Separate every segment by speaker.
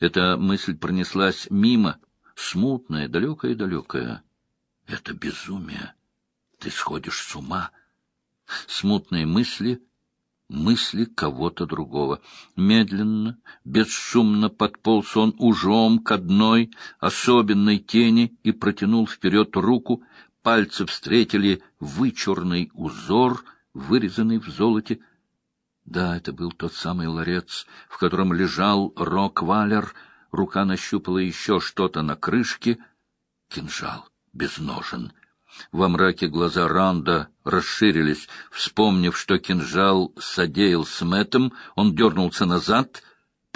Speaker 1: Эта мысль пронеслась мимо, смутная, далекая-далекая. Это безумие. Ты сходишь с ума. Смутные мысли — мысли кого-то другого. Медленно, бесшумно подполз он ужом к одной особенной тени и протянул вперед руку. Пальцы встретили вычурный узор, вырезанный в золоте. Да, это был тот самый ларец, в котором лежал Рок-Валер. Рука нащупала еще что-то на крышке. Кинжал без ножен. Во мраке глаза Ранда расширились. Вспомнив, что кинжал содеял с Мэттом, он дернулся назад.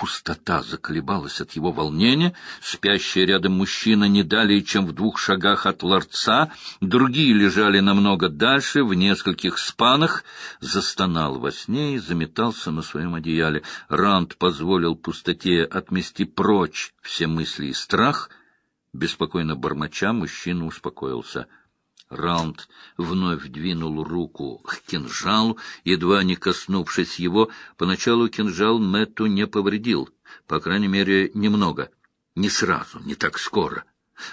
Speaker 1: Пустота заколебалась от его волнения. Спящий рядом мужчина не далее, чем в двух шагах от ларца. Другие лежали намного дальше, в нескольких спанах. Застонал во сне и заметался на своем одеяле. Ранд позволил пустоте отмести прочь все мысли и страх. Беспокойно бормоча, мужчина успокоился — Раунд вновь двинул руку к кинжалу, едва не коснувшись его. Поначалу кинжал Мэтту не повредил, по крайней мере, немного. Не сразу, не так скоро.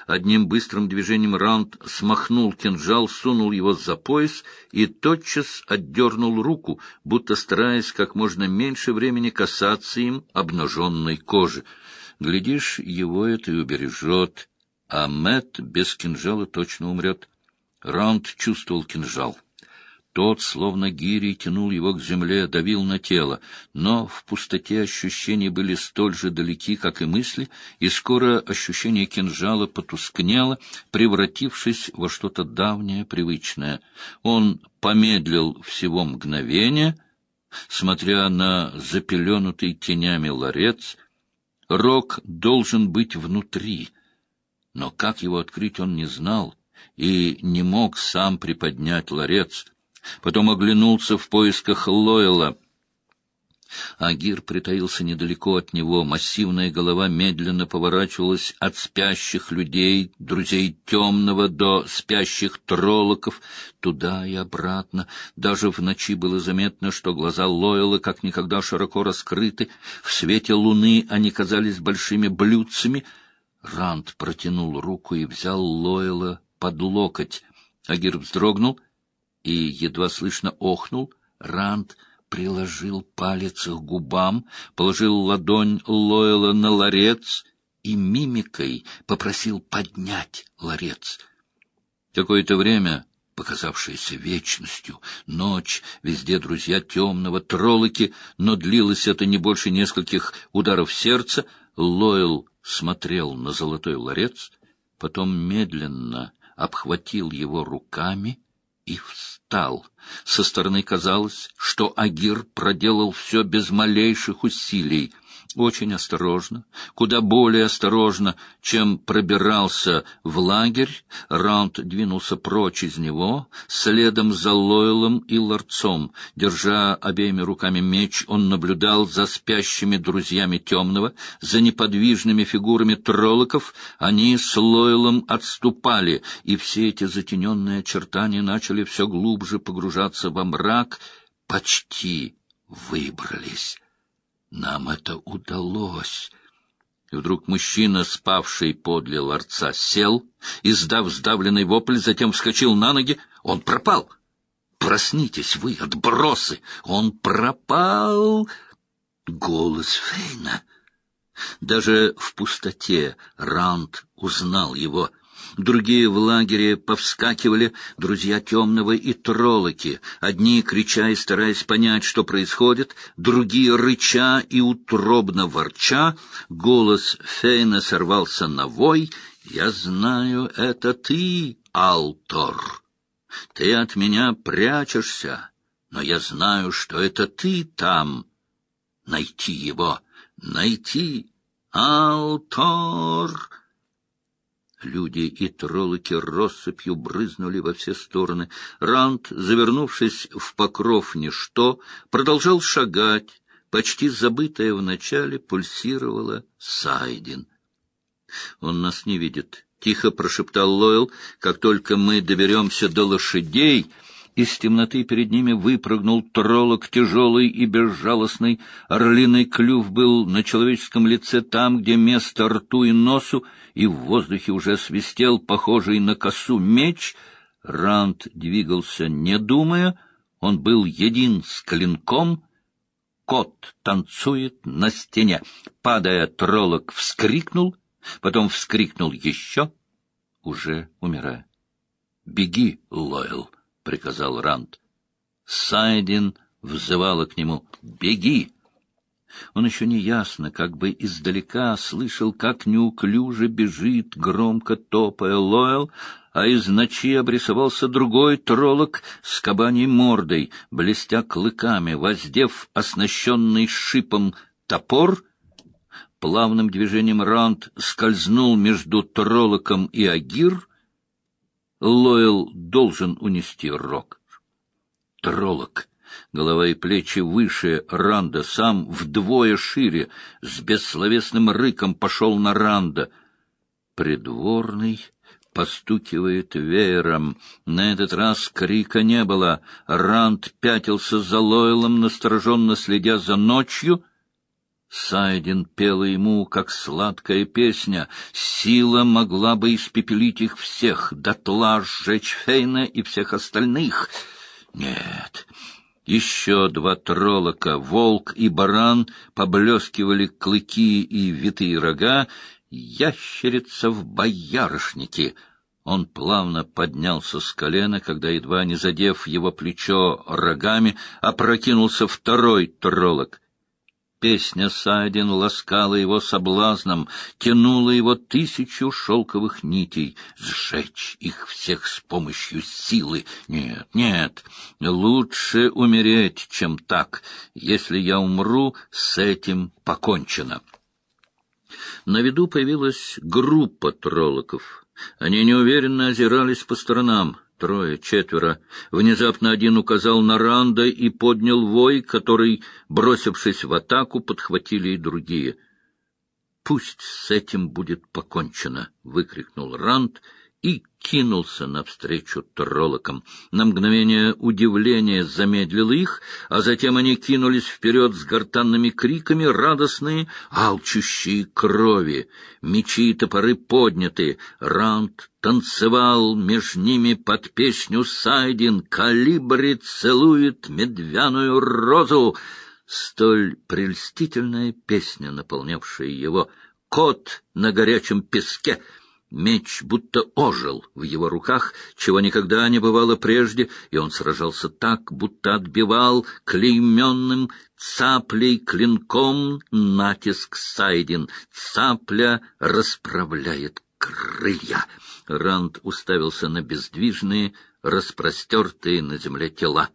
Speaker 1: Одним быстрым движением Раунд смахнул кинжал, сунул его за пояс и тотчас отдернул руку, будто стараясь как можно меньше времени касаться им обнаженной кожи. Глядишь, его это и убережет, а Мэтт без кинжала точно умрет. Раунд чувствовал кинжал. Тот, словно гирей, тянул его к земле, давил на тело, но в пустоте ощущения были столь же далеки, как и мысли, и скоро ощущение кинжала потускнело, превратившись во что-то давнее, привычное. Он помедлил всего мгновение, смотря на запеленутый тенями ларец. Рог должен быть внутри, но как его открыть он не знал и не мог сам приподнять ларец. Потом оглянулся в поисках Лойла. Агир притаился недалеко от него. Массивная голова медленно поворачивалась от спящих людей, друзей темного, до спящих троллоков, туда и обратно. Даже в ночи было заметно, что глаза Лойла как никогда широко раскрыты. В свете луны они казались большими блюдцами. Ранд протянул руку и взял Лойла под локоть. Агир вздрогнул и едва слышно охнул. Ранд приложил палец к губам, положил ладонь Лойла на ларец и мимикой попросил поднять ларец. Какое-то время, показавшееся вечностью, ночь, везде друзья темного, троллоки, но длилось это не больше нескольких ударов сердца, Лойл смотрел на золотой ларец, потом медленно обхватил его руками и встал. Со стороны казалось, что Агир проделал все без малейших усилий — очень осторожно, куда более осторожно, чем пробирался в лагерь, Раунд двинулся прочь из него, следом за Лойлом и Ларцом. Держа обеими руками меч, он наблюдал за спящими друзьями темного, за неподвижными фигурами троллоков. Они с Лойлом отступали, и все эти затененные очертания начали все глубже погружаться во мрак, почти выбрались. Нам это удалось. И вдруг мужчина, спавший подле ларца, сел, издав сдавленный вопль, затем вскочил на ноги. Он пропал. Проснитесь вы, отбросы! Он пропал! Голос Фейна. Даже в пустоте Ранд узнал его — Другие в лагере повскакивали, друзья темного и троллоки, одни крича и стараясь понять, что происходит, другие рыча и утробно ворча. Голос Фейна сорвался на вой. «Я знаю, это ты, Алтор. Ты от меня прячешься, но я знаю, что это ты там. Найти его, найти, Алтор!» Люди и троллоки россыпью брызнули во все стороны. Раунд, завернувшись в покров ничто, продолжал шагать. Почти забытая вначале пульсировала Сайдин. «Он нас не видит», — тихо прошептал Лойл. «Как только мы доберемся до лошадей...» из темноты перед ними выпрыгнул троллок, тяжелый и безжалостный. Орлиный клюв был на человеческом лице там, где место рту и носу, и в воздухе уже свистел, похожий на косу меч. Ранд двигался, не думая, он был един с клинком. Кот танцует на стене. Падая, троллок вскрикнул, потом вскрикнул еще, уже умирая. «Беги, Лойл!» — приказал Ранд. Сайдин взывала к нему «Беги!» Он еще неясно, как бы издалека, слышал, как неуклюже бежит, громко топая Лойл, а из ночи обрисовался другой троллок с кабаней мордой, блестя клыками, воздев оснащенный шипом топор. Плавным движением Ранд скользнул между троллоком и Агир — Лойл должен унести рог. Троллок, голова и плечи выше Ранда, сам вдвое шире, с бессловесным рыком пошел на Ранда. Придворный постукивает веером. На этот раз крика не было. Ранд пятился за Лойлом, настороженно следя за ночью — Сайдин пела ему, как сладкая песня. Сила могла бы испепелить их всех, дотла сжечь Фейна и всех остальных. Нет, еще два троллока, волк и баран, поблескивали клыки и витые рога, ящерица в боярышнике. Он плавно поднялся с колена, когда, едва не задев его плечо рогами, опрокинулся второй троллок — Песня Сайдин ласкала его соблазном, тянула его тысячу шелковых нитей, сжечь их всех с помощью силы. Нет, нет, лучше умереть, чем так. Если я умру, с этим покончено. На виду появилась группа троллоков. Они неуверенно озирались по сторонам. Трое, четверо. Внезапно один указал на Ранда и поднял вой, который, бросившись в атаку, подхватили и другие. «Пусть с этим будет покончено!» — выкрикнул Ранд и кинулся навстречу троллокам. На мгновение удивление замедлило их, а затем они кинулись вперед с гортанными криками, радостные, алчущие крови. Мечи и топоры подняты. Ранд танцевал между ними под песню «Сайдин» «Калибри целует медвяную розу». Столь прельстительная песня, наполнявшая его. «Кот на горячем песке» Меч будто ожил в его руках, чего никогда не бывало прежде, и он сражался так, будто отбивал клейменным цаплей клинком натиск Сайдин. Цапля расправляет крылья. Ранд уставился на бездвижные, распростертые на земле тела.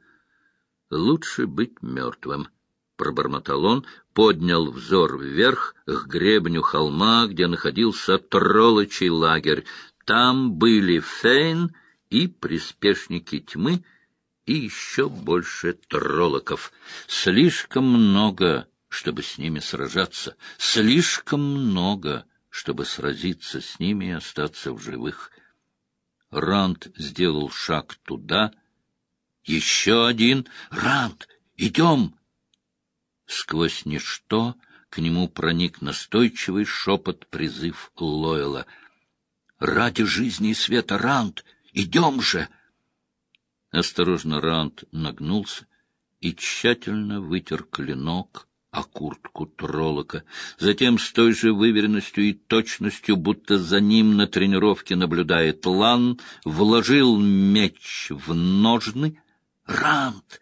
Speaker 1: Лучше быть мертвым. — пробормотал он, поднял взор вверх к гребню холма, где находился троллочий лагерь. Там были Фейн и приспешники тьмы, и еще больше троллоков. Слишком много, чтобы с ними сражаться, слишком много, чтобы сразиться с ними и остаться в живых. Ранд сделал шаг туда. Еще один. Ранд, идем! Сквозь ничто к нему проник настойчивый шепот призыв Лойла. «Ради жизни и света, Ранд, идем же!» Осторожно Ранд нагнулся и тщательно вытер клинок о куртку троллока. Затем с той же выверенностью и точностью, будто за ним на тренировке наблюдает Лан, вложил меч в ножны. «Ранд,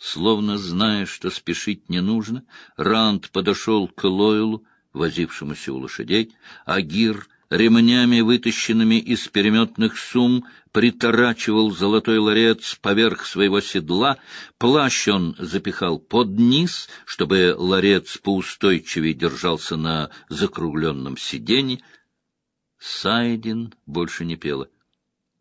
Speaker 1: Словно зная, что спешить не нужно, Ранд подошел к Лойлу, возившемуся у лошадей, а Гир, ремнями, вытащенными из переметных сумм, приторачивал золотой ларец поверх своего седла, плащ он запихал под низ, чтобы ларец поустойчивее держался на закругленном сиденье. Сайдин больше не пела.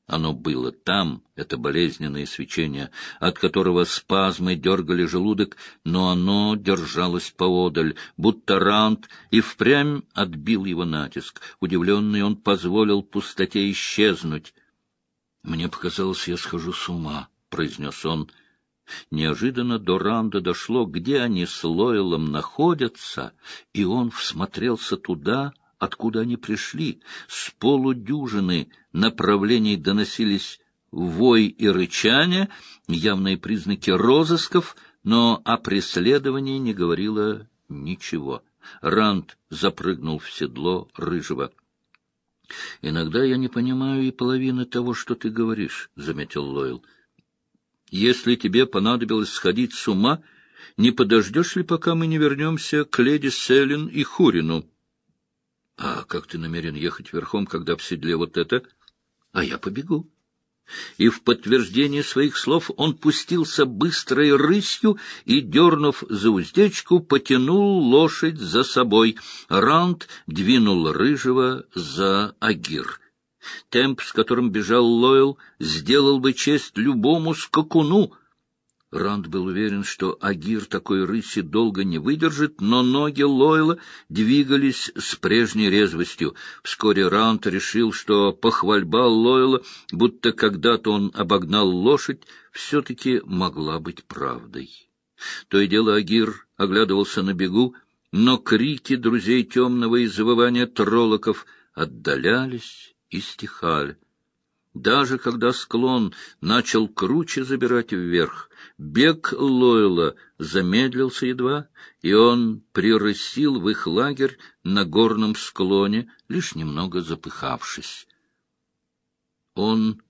Speaker 1: Оно было там, это болезненное свечение, от которого спазмы дергали желудок, но оно держалось поодаль, будто рант, и впрямь отбил его натиск. Удивленный он позволил пустоте исчезнуть. — Мне показалось, я схожу с ума, — произнес он. Неожиданно до Ранда дошло, где они с Лойлом находятся, и он всмотрелся туда, откуда они пришли. С полудюжины направлений доносились вой и рычание, явные признаки розысков, но о преследовании не говорило ничего. Ранд запрыгнул в седло рыжего. — Иногда я не понимаю и половины того, что ты говоришь, — заметил Лойл. — Если тебе понадобилось сходить с ума, не подождешь ли, пока мы не вернемся к леди Селин и Хурину? — А как ты намерен ехать верхом, когда в седле вот это? — А я побегу и в подтверждение своих слов он пустился быстрой рысью и, дернув за уздечку, потянул лошадь за собой. Раунд двинул рыжего за Агир. Темп, с которым бежал Лойл, сделал бы честь любому скакуну — Ранд был уверен, что Агир такой рыси долго не выдержит, но ноги Лойла двигались с прежней резвостью. Вскоре Ранд решил, что похвальба Лойла, будто когда-то он обогнал лошадь, все-таки могла быть правдой. То и дело Агир оглядывался на бегу, но крики друзей темного и завывания троллоков отдалялись и стихали. Даже когда склон начал круче забирать вверх, бег Лойла замедлился едва, и он прирысил в их лагерь на горном склоне, лишь немного запыхавшись. — Он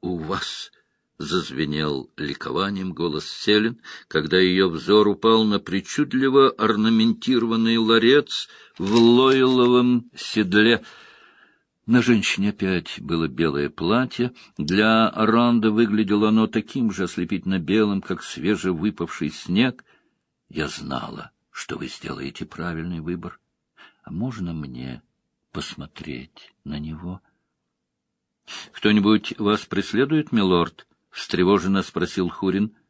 Speaker 1: у вас! — зазвенел ликованием голос Селин, когда ее взор упал на причудливо орнаментированный ларец в лойловом седле — на женщине опять было белое платье. Для Ранда выглядело оно таким же ослепительно белым, как свежевыпавший снег. Я знала, что вы сделаете правильный выбор. А можно мне посмотреть на него? — Кто-нибудь вас преследует, милорд? — встревоженно спросил Хурин. —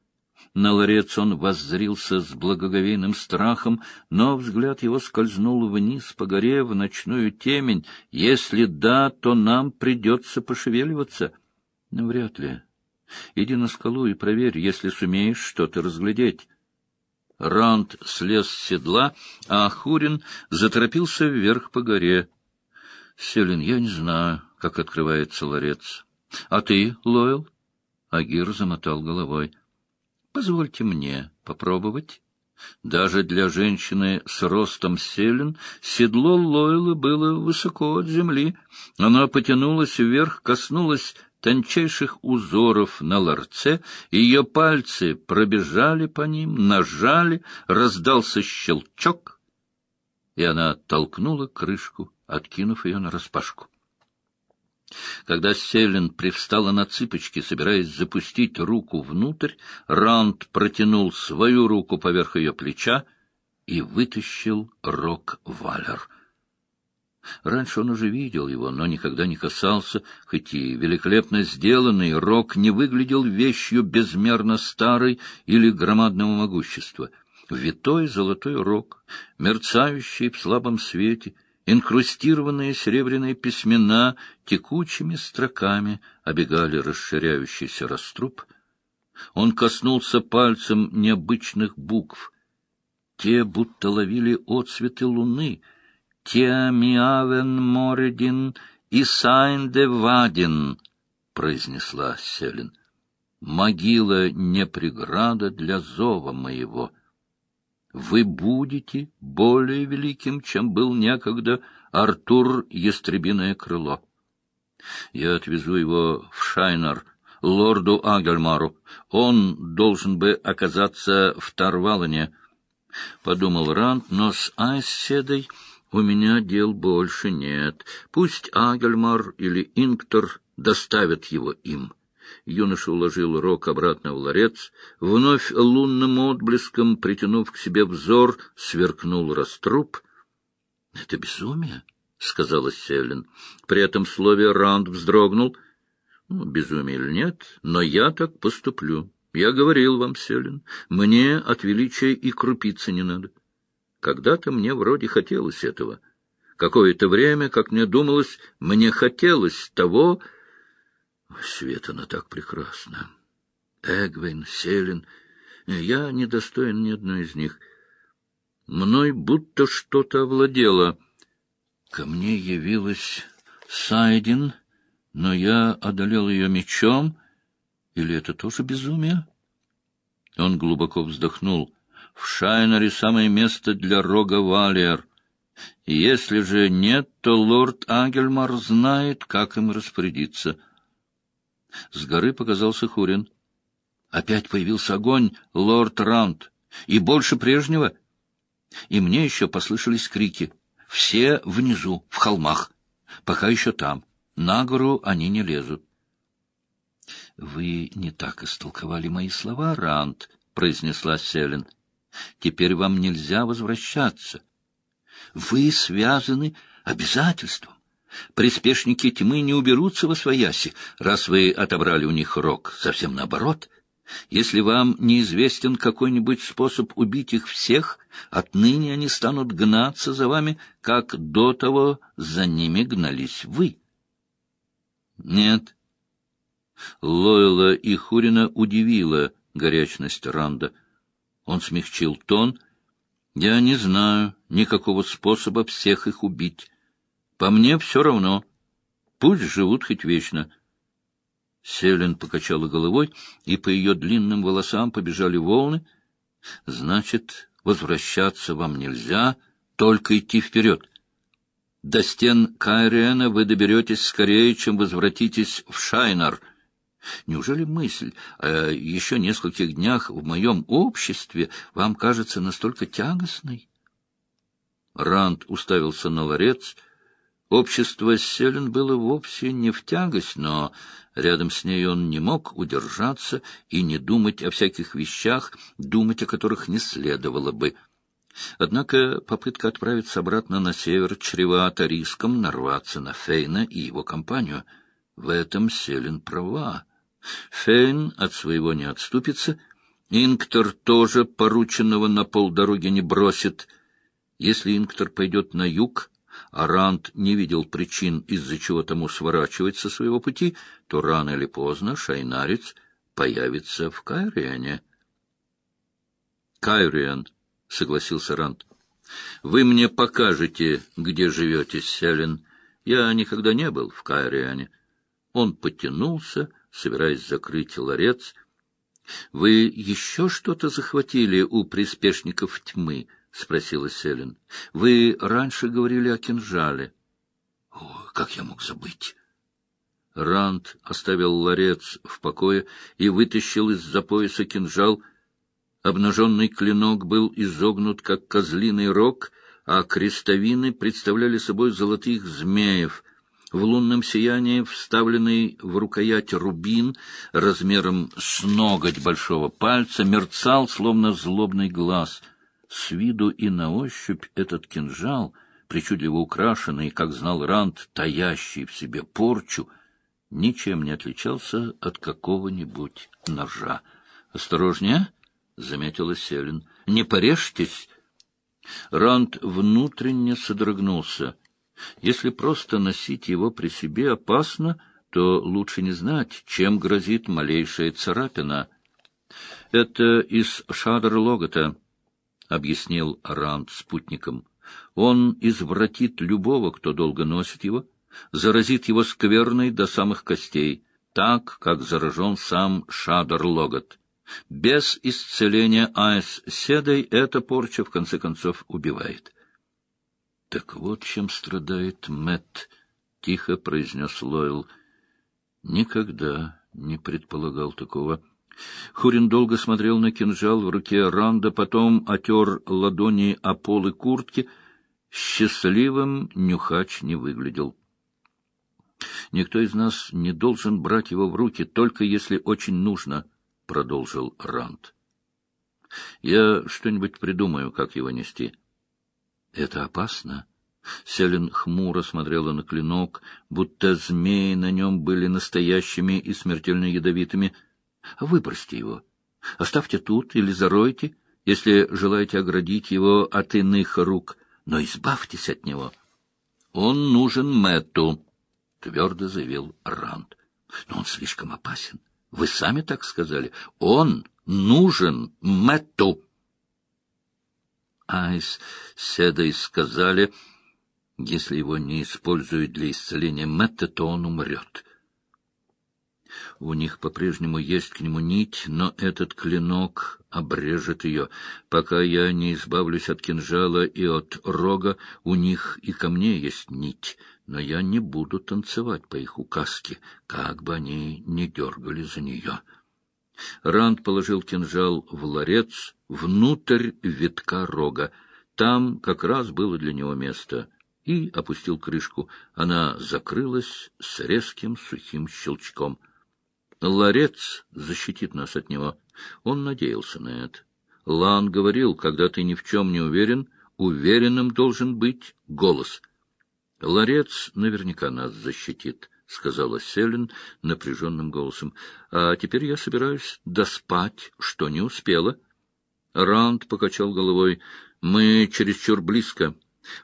Speaker 1: на ларец он воззрился с благоговейным страхом, но взгляд его скользнул вниз по горе в ночную темень. Если да, то нам придется пошевеливаться. Вряд ли. Иди на скалу и проверь, если сумеешь что-то разглядеть. Ранд слез с седла, а Хурин заторопился вверх по горе. — Селин, я не знаю, как открывается ларец. — А ты, Лойл? Агир замотал головой. — Позвольте мне попробовать. Даже для женщины с ростом селен седло Лойла было высоко от земли. Оно потянулось вверх, коснулось тончайших узоров на ларце, ее пальцы пробежали по ним, нажали, раздался щелчок, и она толкнула крышку, откинув ее нараспашку. Когда Селин привстала на цыпочки, собираясь запустить руку внутрь, Ранд протянул свою руку поверх ее плеча и вытащил рок-валер. Раньше он уже видел его, но никогда не касался, хоть и великолепно сделанный, рок не выглядел вещью безмерно старой или громадного могущества. Витой золотой рог, мерцающий в слабом свете — Инкрустированные серебряные письмена текучими строками обегали расширяющийся раструб. Он коснулся пальцем необычных букв. Те будто ловили отсветы луны. «Тиа ми авен Моридин исайнде вадин», — произнесла Селин. «Могила не преграда для зова моего» вы будете более великим, чем был некогда Артур Ястребиное крыло. Я отвезу его в Шайнар, лорду Агельмару. Он должен бы оказаться в Тарвалане. Подумал Рант, но с Айседой у меня дел больше нет. Пусть Агельмар или Инктор доставят его им. Юноша уложил рог обратно в ларец, вновь лунным отблеском, притянув к себе взор, сверкнул раструб. — Это безумие, — сказала Селин. При этом слове Ранд вздрогнул. Ну, безумие или нет, но я так поступлю. Я говорил вам, Селин, мне от величия и крупицы не надо. Когда-то мне вроде хотелось этого. Какое-то время, как мне думалось, мне хотелось того, Свет, она так прекрасна. Эгвин, Селин. Я недостоин ни одной из них. Мной будто что-то овладело. Ко мне явилась Сайдин, но я одолел ее мечом. Или это тоже безумие? Он глубоко вздохнул. В Шайнере самое место для рога Валиер. Если же нет, то лорд Агельмар знает, как им распорядиться. С горы показался Хурин. Опять появился огонь, лорд Раунд, и больше прежнего. И мне еще послышались крики. Все внизу, в холмах, пока еще там. На гору они не лезут. — Вы не так истолковали мои слова, Раунд, — произнесла Селин. — Теперь вам нельзя возвращаться. Вы связаны обязательством. Приспешники тьмы не уберутся во свояси, раз вы отобрали у них рог. Совсем наоборот. Если вам неизвестен какой-нибудь способ убить их всех, отныне они станут гнаться за вами, как до того за ними гнались вы. Нет. Лойла и Хурина удивила горячность Ранда. Он смягчил тон. «Я не знаю никакого способа всех их убить. По мне все равно. Пусть живут хоть вечно». Селин покачала головой, и по ее длинным волосам побежали волны. «Значит, возвращаться вам нельзя, только идти вперед. До стен Кайриена вы доберетесь скорее, чем возвратитесь в Шайнар». Неужели мысль о еще нескольких днях в моем обществе вам кажется настолько тягостной? Ранд уставился на ларец. Общество Селен было вовсе не в тягость, но рядом с ней он не мог удержаться и не думать о всяких вещах, думать о которых не следовало бы. Однако попытка отправиться обратно на север чревата риском нарваться на Фейна и его компанию. В этом Селен права. Фейн от своего не отступится, Инктор тоже порученного на полдороги не бросит. Если Инктор пойдет на юг, а Ранд не видел причин, из-за чего тому сворачивать со своего пути, то рано или поздно шайнарец появится в Кайриане. «Кайриан», — согласился Ранд, — «вы мне покажете, где живете, Селин. Я никогда не был в Кайриане». Он потянулся, — собираясь закрыть ларец. — Вы еще что-то захватили у приспешников тьмы? — спросила Селин. — Вы раньше говорили о кинжале. — О, как я мог забыть? Ранд оставил ларец в покое и вытащил из-за пояса кинжал. Обнаженный клинок был изогнут, как козлиный рог, а крестовины представляли собой золотых змеев — в лунном сиянии вставленный в рукоять рубин размером с ноготь большого пальца мерцал, словно злобный глаз. С виду и на ощупь этот кинжал, причудливо украшенный, как знал Ранд, таящий в себе порчу, ничем не отличался от какого-нибудь ножа. «Осторожнее!» — заметила Селин. «Не порежьтесь!» Ранд внутренне содрогнулся — если просто носить его при себе опасно, то лучше не знать, чем грозит малейшая царапина. — Это из Шадр-Логота, — объяснил Ранд спутникам. — Он извратит любого, кто долго носит его, заразит его скверной до самых костей, так, как заражен сам Шадр-Логот. Без исцеления Айс Седой эта порча, в конце концов, убивает. Так вот чем страдает Мэтт, — тихо произнес Лойл. Никогда не предполагал такого. Хурин долго смотрел на кинжал в руке Ранда, потом отер ладони о полы куртки. Счастливым нюхач не выглядел. «Никто из нас не должен брать его в руки, только если очень нужно», — продолжил Ранд. «Я что-нибудь придумаю, как его нести». Это опасно. Селин хмуро смотрела на клинок, будто змеи на нем были настоящими и смертельно ядовитыми. Выбросьте его. Оставьте тут или заройте, если желаете оградить его от иных рук, но избавьтесь от него. Он нужен Мэтту, — твердо заявил Ранд. Но он слишком опасен. Вы сами так сказали. Он нужен Мэтту. Айс Седой сказали, если его не используют для исцеления Мэтта, то он умрет. У них по-прежнему есть к нему нить, но этот клинок обрежет ее. Пока я не избавлюсь от кинжала и от рога, у них и ко мне есть нить, но я не буду танцевать по их указке, как бы они ни дергали за нее. Ранд положил кинжал в ларец внутрь витка рога. Там как раз было для него место. И опустил крышку. Она закрылась с резким сухим щелчком — Ларец защитит нас от него. Он надеялся на это. Лан говорил, когда ты ни в чем не уверен, уверенным должен быть голос. Ларец наверняка нас защитит, — сказала Селин напряженным голосом. — А теперь я собираюсь доспать, что не успела. Раунд покачал головой. — Мы чересчур близко.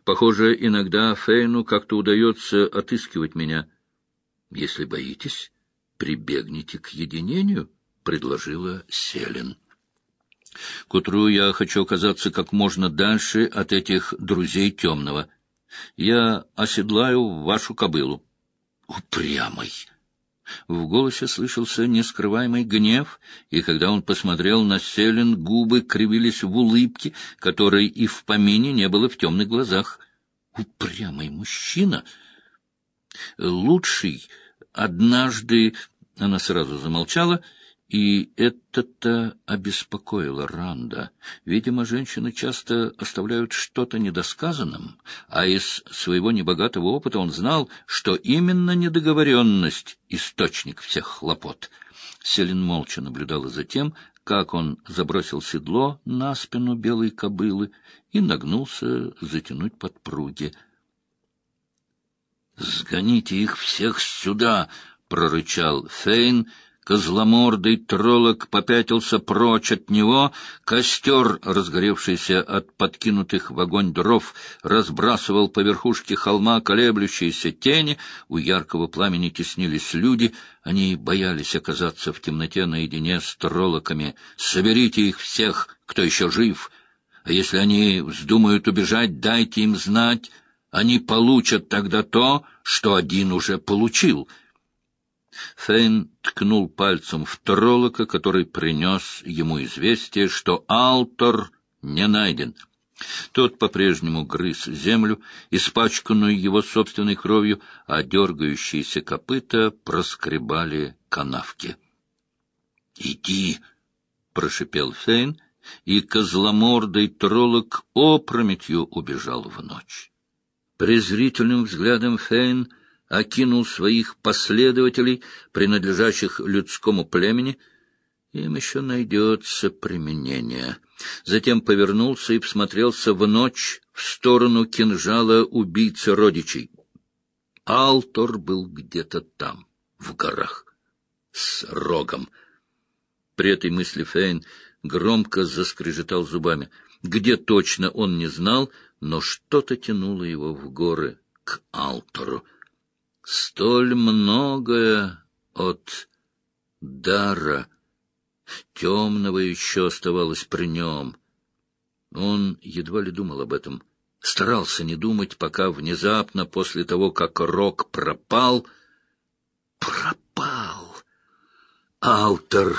Speaker 1: Похоже, иногда Фейну как-то удается отыскивать меня. — Если боитесь, прибегните к единению, — предложила Селин. К утру я хочу оказаться как можно дальше от этих друзей темного. Я оседлаю вашу кобылу. Упрямый! В голосе слышался нескрываемый гнев, и когда он посмотрел на Селин, губы кривились в улыбке, которой и в помине не было в темных глазах. Упрямый мужчина! Лучший однажды она сразу замолчала, и это-то обеспокоило Ранда. Видимо, женщины часто оставляют что-то недосказанным, а из своего небогатого опыта он знал, что именно недоговоренность — источник всех хлопот. Селин молча наблюдала за тем, как он забросил седло на спину белой кобылы и нагнулся затянуть подпруги. «Сгоните их всех сюда!» прорычал Фейн. Козломордый троллок попятился прочь от него, костер, разгоревшийся от подкинутых в огонь дров, разбрасывал по верхушке холма колеблющиеся тени, у яркого пламени теснились люди, они боялись оказаться в темноте наедине с троллоками. «Соберите их всех, кто еще жив!» А если они вздумают убежать, дайте им знать. Они получат тогда то, что один уже получил — Фейн ткнул пальцем в троллока, который принес ему известие, что Алтор не найден. Тот по-прежнему грыз землю, испачканную его собственной кровью, а дергающиеся копыта проскребали канавки. — Иди! — прошипел Фейн, и козломордый троллок опрометью убежал в ночь. Презрительным взглядом Фейн — окинул своих последователей, принадлежащих людскому племени, им еще найдется применение. Затем повернулся и всмотрелся в ночь в сторону кинжала убийцы родичей. Алтор был где-то там, в горах, с рогом. При этой мысли Фейн громко заскрежетал зубами. Где точно он не знал, но что-то тянуло его в горы к Алтору. Столь многое от дара темного еще оставалось при нем. Он едва ли думал об этом, старался не думать, пока внезапно, после того, как рок пропал, пропал. Алтер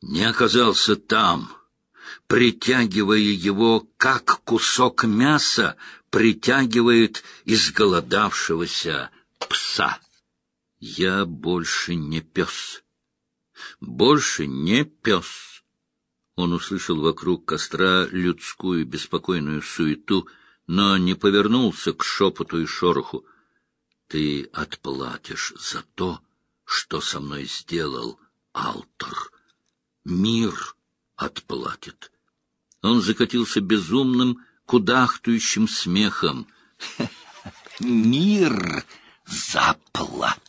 Speaker 1: не оказался там, притягивая его, как кусок мяса притягивает изголодавшегося пса. Я больше не пес. Больше не пес. Он услышал вокруг костра людскую беспокойную суету, но не повернулся к шепоту и шороху. Ты отплатишь за то, что со мной сделал Алтор. Мир отплатит. Он закатился безумным, кудахтающим смехом. «Мир!» заплатит.